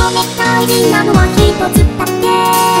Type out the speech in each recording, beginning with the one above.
求たいなのは一つだけ。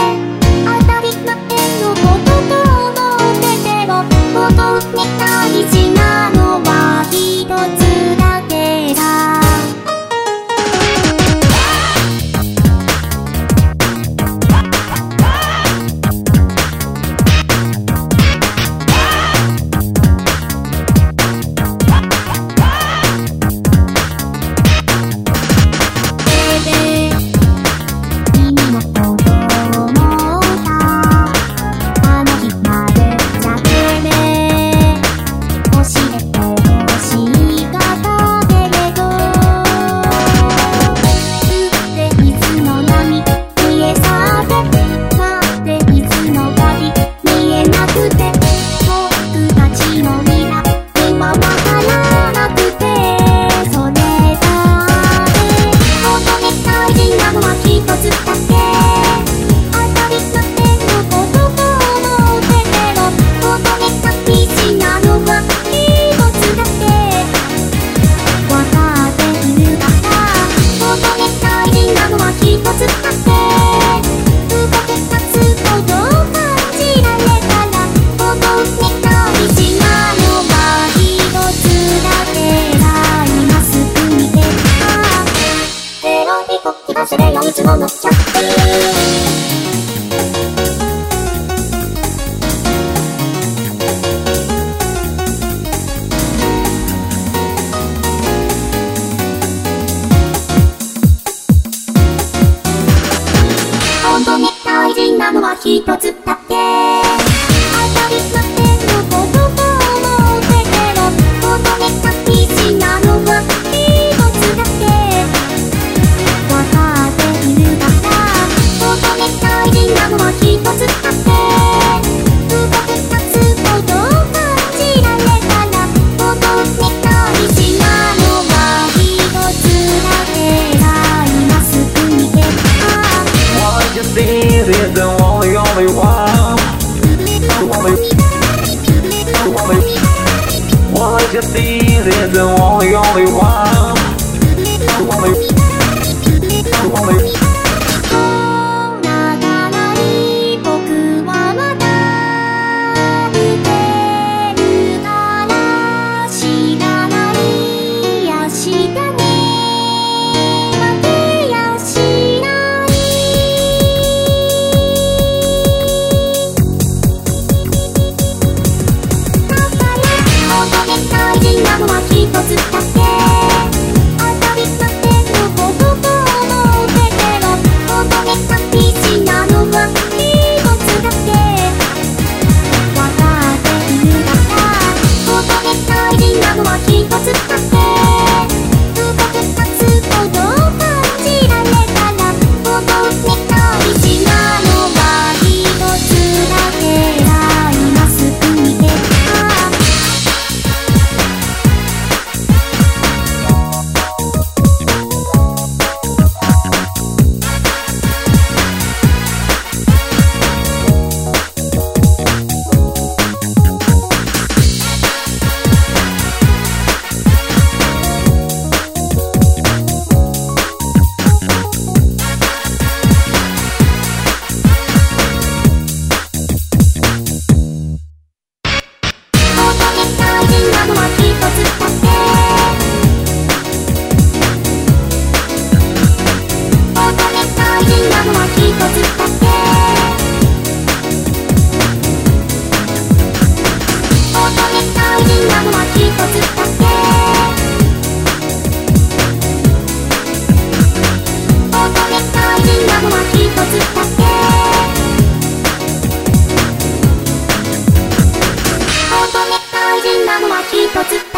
ちも乗っちゃって All I just see is the only, only one. Only, only. What's it